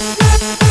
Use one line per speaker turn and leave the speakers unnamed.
Yeah.